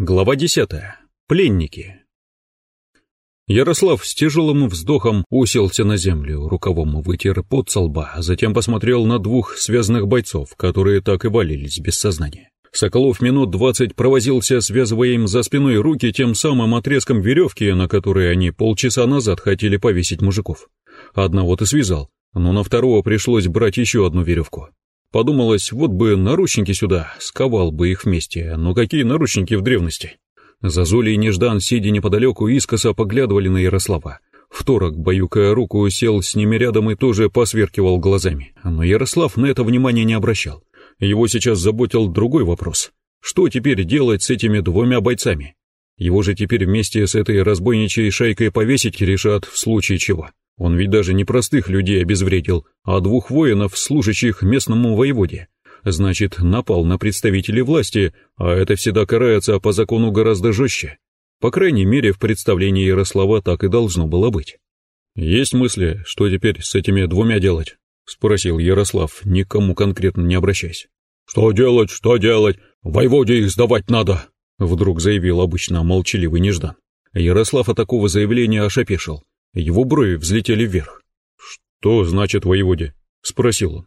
Глава десятая. Пленники. Ярослав с тяжелым вздохом уселся на землю, рукавом вытер пот со лба, а затем посмотрел на двух связанных бойцов, которые так и валились без сознания. Соколов минут двадцать провозился, связывая им за спиной руки тем самым отрезком веревки, на которые они полчаса назад хотели повесить мужиков. Одного-то связал, но на второго пришлось брать еще одну веревку. Подумалось, вот бы наручники сюда, сковал бы их вместе, но какие наручники в древности? Зазули и Неждан, сидя неподалеку, искоса поглядывали на Ярослава. Второк, баюкая руку, сел с ними рядом и тоже посверкивал глазами. Но Ярослав на это внимания не обращал. Его сейчас заботил другой вопрос. Что теперь делать с этими двумя бойцами? Его же теперь вместе с этой разбойничьей шайкой повесить решат в случае чего. Он ведь даже не простых людей обезвредил, а двух воинов, служащих местному воеводе. Значит, напал на представителей власти, а это всегда карается по закону гораздо жестче. По крайней мере, в представлении Ярослава так и должно было быть. «Есть мысли, что теперь с этими двумя делать?» — спросил Ярослав, никому конкретно не обращаясь. «Что делать, что делать? Воеводе их сдавать надо!» — вдруг заявил обычно молчаливый Неждан. Ярослав от такого заявления ошапешил. Его брови взлетели вверх. «Что значит воеводе?» — спросил он.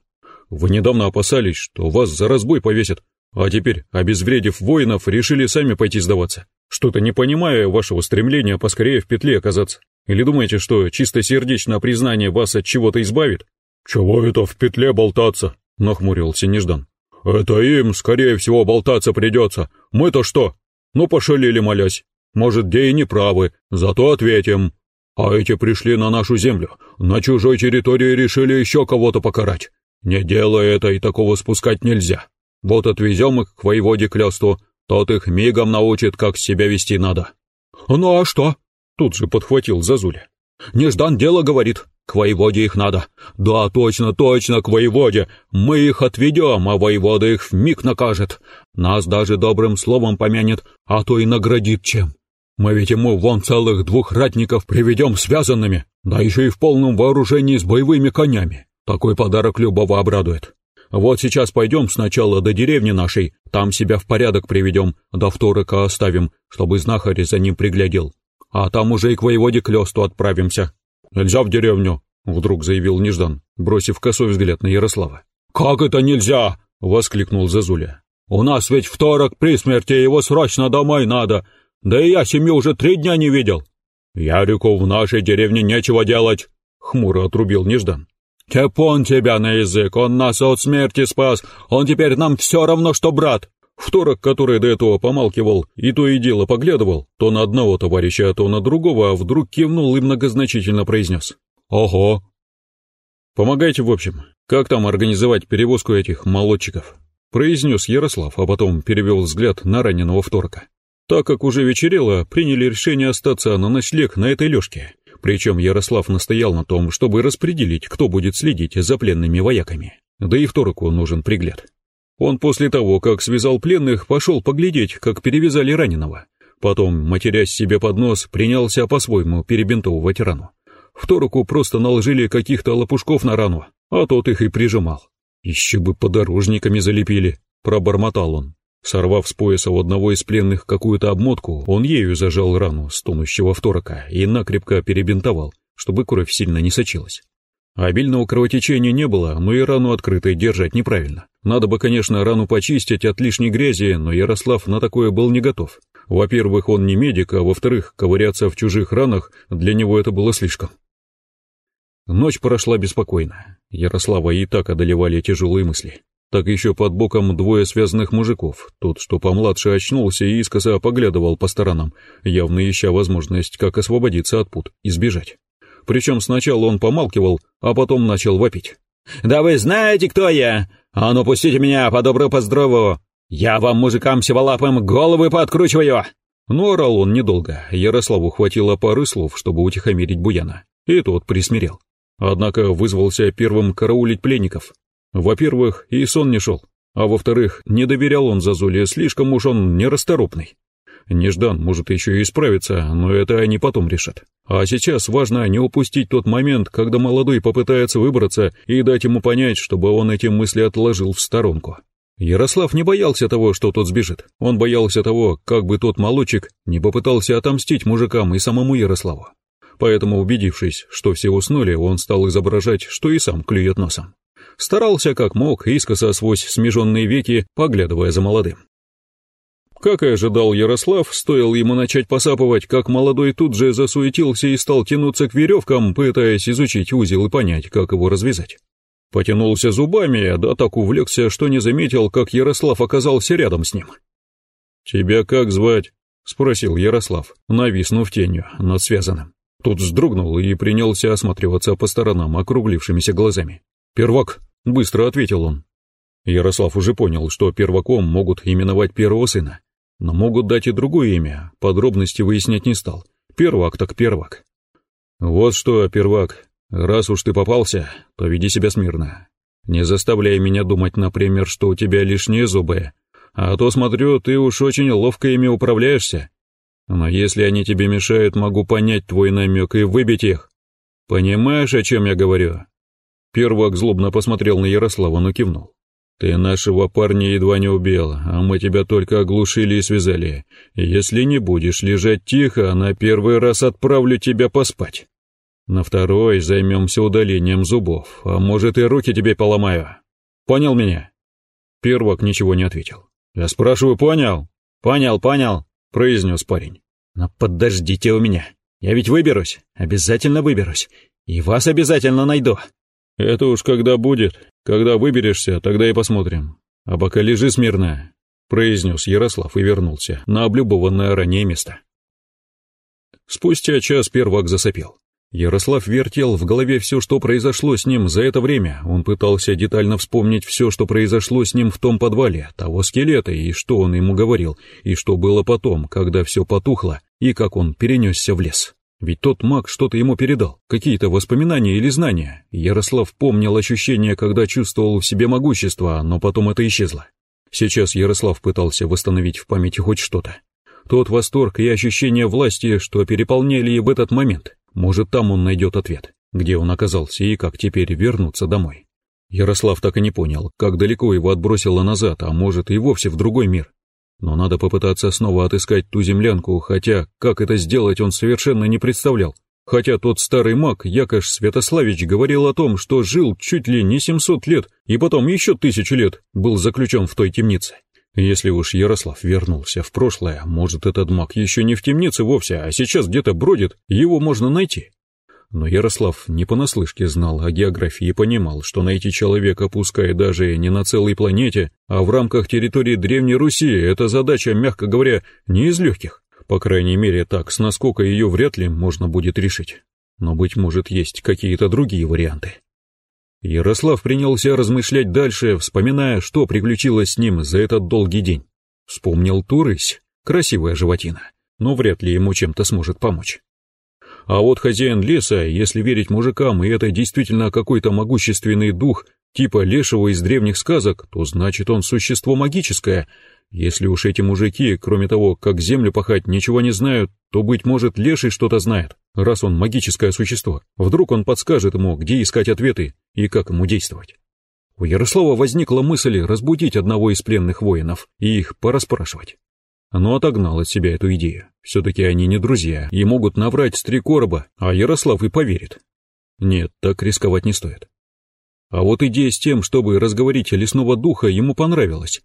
«Вы недавно опасались, что вас за разбой повесят, а теперь, обезвредив воинов, решили сами пойти сдаваться. Что-то не понимая вашего стремления поскорее в петле оказаться. Или думаете, что чистосердечное признание вас от чего-то избавит?» «Чего это в петле болтаться?» — нахмурился Неждан. «Это им, скорее всего, болтаться придется. Мы-то что? Ну, пошалили, молясь. Может, где и не правы, зато ответим. А эти пришли на нашу землю, на чужой территории решили еще кого-то покарать. Не делая это и такого спускать нельзя. Вот отвезем их к воеводе Клёсту, тот их мигом научит, как себя вести надо». «Ну а что?» — тут же подхватил Зазуля. «Неждан дело, говорит, к воеводе их надо. Да, точно, точно, к воеводе. Мы их отведем, а воевода их вмиг накажет. Нас даже добрым словом помянет, а то и наградит чем. Мы ведь ему вон целых двух ратников приведем связанными, да еще и в полном вооружении с боевыми конями. Такой подарок любого обрадует. Вот сейчас пойдем сначала до деревни нашей, там себя в порядок приведем, до вторика оставим, чтобы знахарь за ним приглядел. А там уже и к воеводе Клёсту отправимся. Нельзя в деревню, вдруг заявил Неждан, бросив косой взгляд на Ярослава. Как это нельзя? воскликнул Зазуля. У нас ведь второк при смерти, его срочно домой надо. Да и я семью уже три дня не видел. Ярику в нашей деревне нечего делать, хмуро отрубил Неждан. Тепон тебя на язык, он нас от смерти спас, он теперь нам все равно, что брат. Второк, который до этого помалкивал и то и дело поглядывал, то на одного товарища, то на другого, а вдруг кивнул и многозначительно произнес. «Ого!» «Помогайте, в общем. Как там организовать перевозку этих молодчиков?» произнес Ярослав, а потом перевел взгляд на раненого вторка. Так как уже вечерело, приняли решение остаться на ночлег на этой лёжке. Причем Ярослав настоял на том, чтобы распределить, кто будет следить за пленными вояками. Да и вторику нужен пригляд. Он после того, как связал пленных, пошел поглядеть, как перевязали раненого. Потом, матерясь себе под нос, принялся по-своему перебинтовывать рану. Вторику просто наложили каких-то лопушков на рану, а тот их и прижимал. «Еще бы подорожниками залепили», — пробормотал он. Сорвав с пояса у одного из пленных какую-то обмотку, он ею зажал рану стонущего второка и накрепко перебинтовал, чтобы кровь сильно не сочилась. Обильного кровотечения не было, но и рану открытой держать неправильно. Надо бы, конечно, рану почистить от лишней грязи, но Ярослав на такое был не готов. Во-первых, он не медик, а во-вторых, ковыряться в чужих ранах для него это было слишком. Ночь прошла беспокойно. Ярослава и так одолевали тяжелые мысли так еще под боком двое связанных мужиков. Тот, что помладше, очнулся и искоса поглядывал по сторонам, явно ища возможность, как освободиться от пут и сбежать. Причем сначала он помалкивал, а потом начал вопить. «Да вы знаете, кто я? А ну пустите меня по добру по здорову! Я вам, мужикам сиволапым, головы пооткручиваю!» Но орал он недолго, Ярославу хватило пары слов, чтобы утихомирить Буяна, и тот присмирел. Однако вызвался первым караулить пленников, во-первых, и сон не шел, а во-вторых, не доверял он Зазуле, слишком уж он нерасторопный. Неждан может еще и исправиться, но это они потом решат. А сейчас важно не упустить тот момент, когда молодой попытается выбраться и дать ему понять, чтобы он эти мысли отложил в сторонку. Ярослав не боялся того, что тот сбежит. Он боялся того, как бы тот молочек не попытался отомстить мужикам и самому Ярославу. Поэтому, убедившись, что все уснули, он стал изображать, что и сам клюет носом. Старался как мог, искоса свось смеженные веки, поглядывая за молодым. Как и ожидал Ярослав, стоило ему начать посапывать, как молодой тут же засуетился и стал тянуться к веревкам, пытаясь изучить узел и понять, как его развязать. Потянулся зубами, да так увлекся, что не заметил, как Ярослав оказался рядом с ним. «Тебя как звать?» — спросил Ярослав, нависнув тенью над связанным. Тот вздрогнул и принялся осматриваться по сторонам округлившимися глазами. «Первак», — быстро ответил он. Ярослав уже понял, что перваком могут именовать первого сына, но могут дать и другое имя, подробности выяснять не стал. Первак так первак. «Вот что, первак, раз уж ты попался, то веди себя смирно. Не заставляй меня думать, например, что у тебя лишние зубы, а то, смотрю, ты уж очень ловко ими управляешься. Но если они тебе мешают, могу понять твой намек и выбить их. Понимаешь, о чем я говорю?» Первак злобно посмотрел на Ярослава, но кивнул. «Ты нашего парня едва не убил, а мы тебя только оглушили и связали. Если не будешь лежать тихо, на первый раз отправлю тебя поспать. На второй займемся удалением зубов, а может и руки тебе поломаю. Понял меня?» Первак ничего не ответил. «Я спрашиваю, понял?» «Понял, понял», — произнес парень. «Но подождите у меня. Я ведь выберусь, обязательно выберусь. И вас обязательно найду». «Это уж когда будет. Когда выберешься, тогда и посмотрим. А пока лежи смирно», — произнес Ярослав и вернулся на облюбованное ранее место. Спустя час первак засопел. Ярослав вертел в голове все, что произошло с ним за это время. Он пытался детально вспомнить все, что произошло с ним в том подвале, того скелета, и что он ему говорил, и что было потом, когда все потухло, и как он перенесся в лес. Ведь тот маг что-то ему передал, какие-то воспоминания или знания. Ярослав помнил ощущение, когда чувствовал в себе могущество, но потом это исчезло. Сейчас Ярослав пытался восстановить в памяти хоть что-то. Тот восторг и ощущение власти, что переполняли в этот момент. Может, там он найдет ответ, где он оказался и как теперь вернуться домой. Ярослав так и не понял, как далеко его отбросило назад, а может и вовсе в другой мир. Но надо попытаться снова отыскать ту землянку, хотя как это сделать он совершенно не представлял. Хотя тот старый маг, Якош Святославич, говорил о том, что жил чуть ли не 700 лет, и потом еще тысячу лет был заключен в той темнице. Если уж Ярослав вернулся в прошлое, может, этот маг еще не в темнице вовсе, а сейчас где-то бродит, его можно найти. Но Ярослав не понаслышке знал о географии и понимал, что найти человека, пускай даже не на целой планете, а в рамках территории Древней Руси, это задача, мягко говоря, не из легких. По крайней мере, так, с насколько ее вряд ли можно будет решить. Но, быть может, есть какие-то другие варианты. Ярослав принялся размышлять дальше, вспоминая, что приключилось с ним за этот долгий день. Вспомнил Турысь, красивая животина, но вряд ли ему чем-то сможет помочь. А вот хозяин леса, если верить мужикам, и это действительно какой-то могущественный дух, типа лешего из древних сказок, то значит он существо магическое, если уж эти мужики, кроме того, как землю пахать, ничего не знают, то, быть может, Леший что-то знает, раз он магическое существо. Вдруг он подскажет ему, где искать ответы и как ему действовать. У Ярослава возникла мысль разбудить одного из пленных воинов и их пораспрашивать. Но отогнал от себя эту идею. Все-таки они не друзья и могут наврать с три короба, а Ярослав и поверит. Нет, так рисковать не стоит. А вот идея с тем, чтобы разговорить лесного духа, ему понравилась.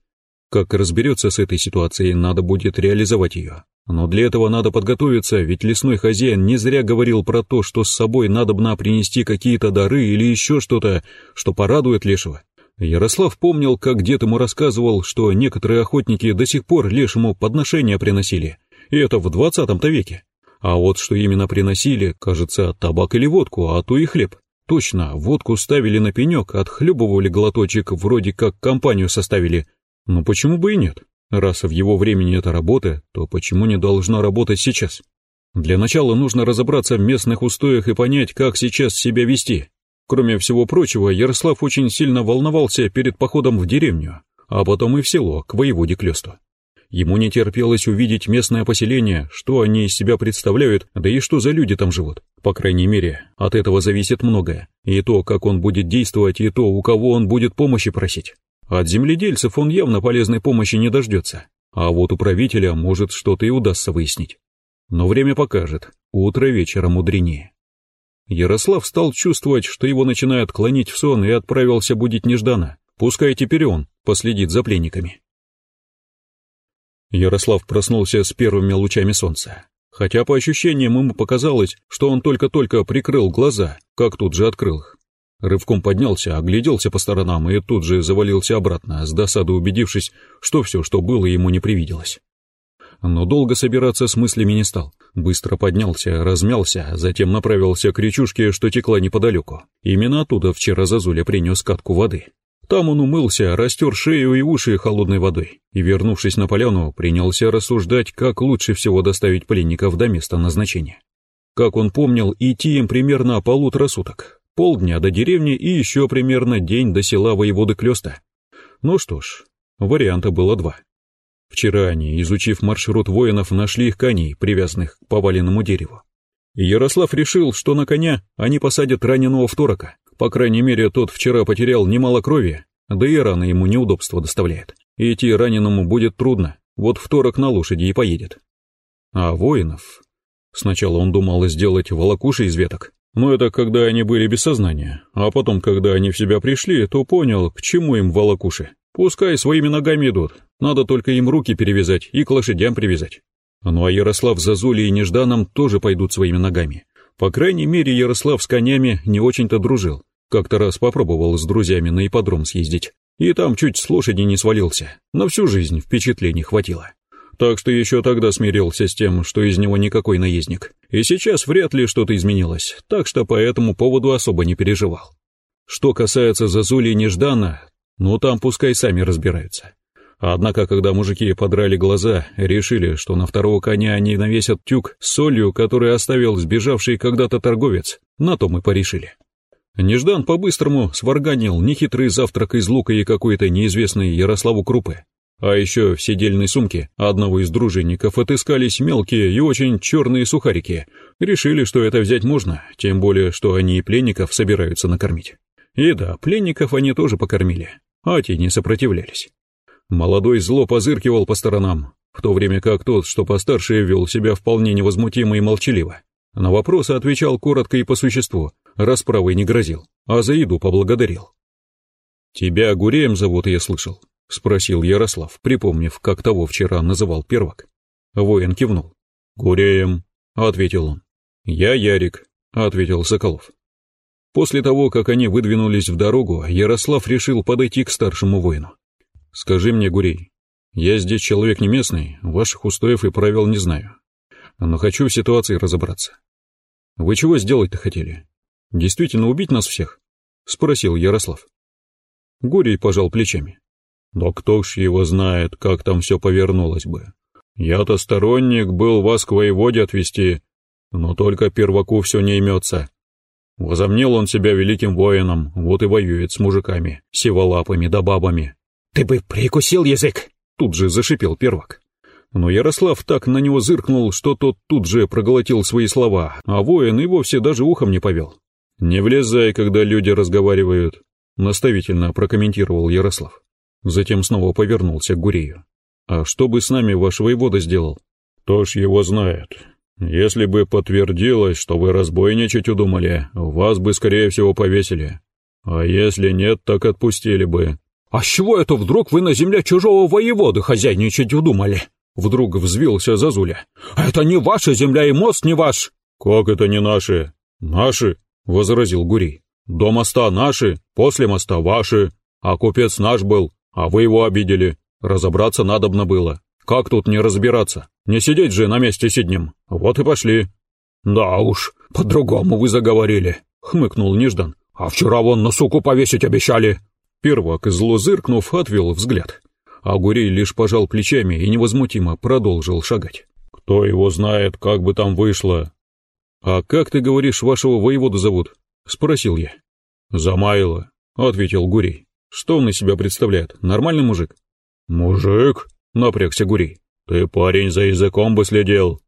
Как разберется с этой ситуацией, надо будет реализовать ее. Но для этого надо подготовиться, ведь лесной хозяин не зря говорил про то, что с собой надобно принести какие-то дары или еще что-то, что порадует лешего. Ярослав помнил, как дед ему рассказывал, что некоторые охотники до сих пор лешему подношения приносили, и это в двадцатом-то веке. А вот что именно приносили, кажется, табак или водку, а то и хлеб. Точно, водку ставили на пенек, отхлебывали глоточек, вроде как компанию составили, но почему бы и нет? Раз в его времени это работа, то почему не должна работать сейчас? Для начала нужно разобраться в местных устоях и понять, как сейчас себя вести. Кроме всего прочего, Ярослав очень сильно волновался перед походом в деревню, а потом и в село, к воеводе Клёсту. Ему не терпелось увидеть местное поселение, что они из себя представляют, да и что за люди там живут. По крайней мере, от этого зависит многое. И то, как он будет действовать, и то, у кого он будет помощи просить. От земледельцев он явно полезной помощи не дождется, а вот у правителя может что-то и удастся выяснить. Но время покажет, утро вечера мудренее. Ярослав стал чувствовать, что его начинает клонить в сон и отправился будить Неждана, пускай теперь он последит за пленниками. Ярослав проснулся с первыми лучами солнца, хотя по ощущениям ему показалось, что он только-только прикрыл глаза, как тут же открыл их. Рывком поднялся, огляделся по сторонам и тут же завалился обратно, с досадой убедившись, что все, что было, ему не привиделось. Но долго собираться с мыслями не стал. Быстро поднялся, размялся, затем направился к речушке, что текла неподалеку. Именно оттуда вчера Зазуля принес катку воды. Там он умылся, растер шею и уши холодной водой, и, вернувшись на поляну, принялся рассуждать, как лучше всего доставить пленников до места назначения. Как он помнил, идти им примерно полутора суток, полдня до деревни и еще примерно день до села воеводы Клёста. Ну что ж, варианта было два. Вчера они, изучив маршрут воинов, нашли их коней, привязанных к поваленному дереву. Ярослав решил, что на коня они посадят раненого второка. По крайней мере, тот вчера потерял немало крови, да и рана ему неудобства доставляет. Идти раненому будет трудно, вот второк на лошади и поедет. А воинов... Сначала он думал сделать волокуши из веток, но это когда они были без сознания, а потом, когда они в себя пришли, то понял, к чему им волокуши. Пускай своими ногами идут, надо только им руки перевязать и к лошадям привязать. Ну а Ярослав за Зулей и Нежданом тоже пойдут своими ногами. По крайней мере, Ярослав с конями не очень-то дружил. Как-то раз попробовал с друзьями на ипподром съездить. И там чуть с лошади не свалился. На всю жизнь впечатлений хватило. Так что еще тогда смирился с тем, что из него никакой наездник. И сейчас вряд ли что-то изменилось, так что по этому поводу особо не переживал. Что касается Зазули и Неждана, ну там пускай сами разбираются. Однако, когда мужики подрали глаза, решили, что на второго коня они навесят тюк с солью, который оставил сбежавший когда-то торговец, на то мы порешили. Неждан по-быстрому сварганил нехитрый завтрак из лука и какой-то неизвестной Ярославу крупы. А еще в седельной сумке одного из дружинников отыскались мелкие и очень черные сухарики. Решили, что это взять можно, тем более, что они и пленников собираются накормить. И да, пленников они тоже покормили а те не сопротивлялись. Молодой зло позыркивал по сторонам, в то время как тот, что постарше, вел себя вполне невозмутимо и молчаливо. На вопросы отвечал коротко и по существу, расправой не грозил, а за еду поблагодарил. «Тебя Гуреем зовут, я слышал?» — спросил Ярослав, припомнив, как того вчера называл первак. Воин кивнул. «Гуреем», — ответил он. «Я Ярик», — ответил Соколов. После того, как они выдвинулись в дорогу, Ярослав решил подойти к старшему воину. «Скажи мне, Гурей, я здесь человек не местный, ваших устоев и правил не знаю, но хочу в ситуации разобраться. Вы чего сделать-то хотели? Действительно убить нас всех?» — спросил Ярослав. Гурий пожал плечами. «Да кто ж его знает, как там все повернулось бы. Я-то сторонник был вас к воеводе отвести, но только перваку все не имется». Возомнил он себя великим воином, вот и воюет с мужиками, сиволапами да бабами. «Ты бы прикусил язык!» Тут же зашипел первак. Но Ярослав так на него зыркнул, что тот тут же проглотил свои слова, а воин и вовсе даже ухом не повел. «Не влезай, когда люди разговаривают», — наставительно прокомментировал Ярослав. Затем снова повернулся к Гурею. «А что бы с нами ваш воевода сделал?» «То ж его знает. Если бы подтвердилось, что вы разбойничать удумали, вас бы, скорее всего, повесили. А если нет, так отпустили бы. А с чего это вдруг вы на земле чужого воеводы хозяйничать удумали? Вдруг взвился Зазуля. Это не ваша земля и мост не ваш. Как это не наши? Наши, возразил Гурий. До моста наши, после моста ваши. А купец наш был, а вы его обидели. Разобраться надобно было. Как тут не разбираться? Не сидеть же на месте сиднем. Вот и пошли. Да уж, по-другому вы заговорили, хмыкнул Неждан. А вчера вон на суку повесить обещали. Первак, зло зыркнув, отвел взгляд. А Гурей лишь пожал плечами и невозмутимо продолжил шагать. Кто его знает, как бы там вышло. А как ты говоришь, вашего воеводу зовут? Спросил я. Замайло, ответил Гурей. Что он из себя представляет? Нормальный мужик? Мужик? напрягся Гурий. «Ты, парень, за языком бы следил».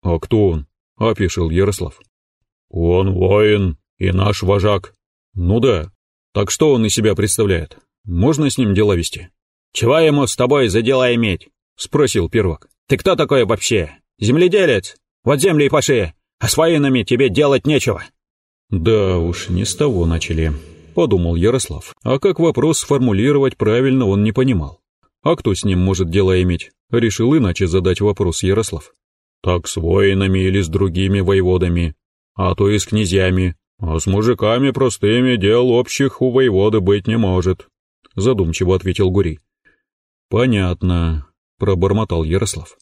«А кто он?» — опишил Ярослав. «Он воин и наш вожак». «Ну да. Так что он из себя представляет? Можно с ним дела вести?» «Чего ему с тобой за дела иметь?» — спросил первак. «Ты кто такой вообще? Земледелец? Вот земли и паши, а с воинами тебе делать нечего». «Да уж, не с того начали», — подумал Ярослав. А как вопрос сформулировать правильно он не понимал. А кто с ним может дело иметь? Решил иначе задать вопрос Ярослав. Так с воинами или с другими воеводами, а то и с князьями, а с мужиками простыми дел общих у воевода быть не может, задумчиво ответил Гурий. Понятно, пробормотал Ярослав.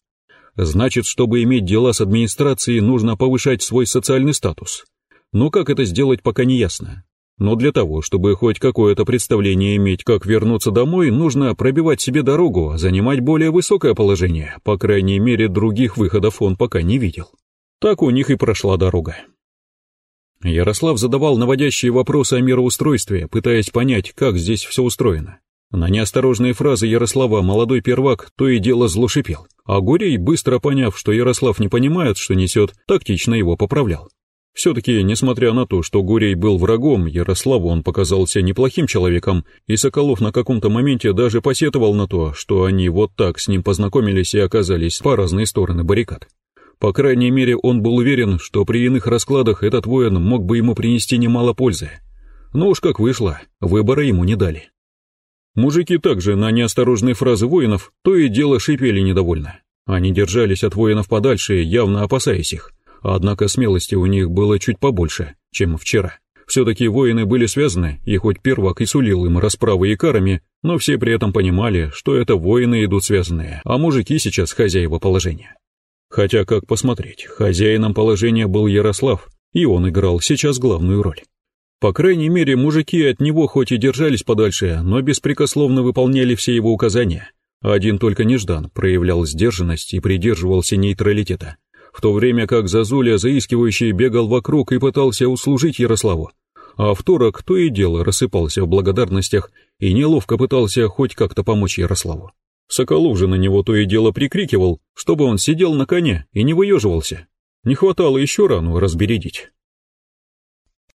Значит, чтобы иметь дела с администрацией, нужно повышать свой социальный статус. Но как это сделать, пока не ясно. Но для того, чтобы хоть какое-то представление иметь, как вернуться домой, нужно пробивать себе дорогу, занимать более высокое положение. По крайней мере, других выходов он пока не видел. Так у них и прошла дорога. Ярослав задавал наводящие вопросы о мироустройстве, пытаясь понять, как здесь все устроено. На неосторожные фразы Ярослава молодой первак то и дело злошипел, а Гурей, быстро поняв, что Ярослав не понимает, что несет, тактично его поправлял. Все-таки, несмотря на то, что Гурей был врагом, Ярославу он показался неплохим человеком, и Соколов на каком-то моменте даже посетовал на то, что они вот так с ним познакомились и оказались по разные стороны баррикад. По крайней мере, он был уверен, что при иных раскладах этот воин мог бы ему принести немало пользы. Но уж как вышло, выбора ему не дали. Мужики также на неосторожные фразы воинов то и дело шипели недовольно. Они держались от воинов подальше, явно опасаясь их. Однако смелости у них было чуть побольше, чем вчера. Все-таки воины были связаны, и хоть первак и сулил им расправы и карами, но все при этом понимали, что это воины идут связанные, а мужики сейчас хозяева положения. Хотя, как посмотреть, хозяином положения был Ярослав, и он играл сейчас главную роль. По крайней мере, мужики от него хоть и держались подальше, но беспрекословно выполняли все его указания. Один только Неждан проявлял сдержанность и придерживался нейтралитета, в то время как Зазуля заискивающий бегал вокруг и пытался услужить Ярославу. А второк то и дело рассыпался в благодарностях и неловко пытался хоть как-то помочь Ярославу. Соколов же на него то и дело прикрикивал, чтобы он сидел на коне и не выеживался. Не хватало еще рану разбередить.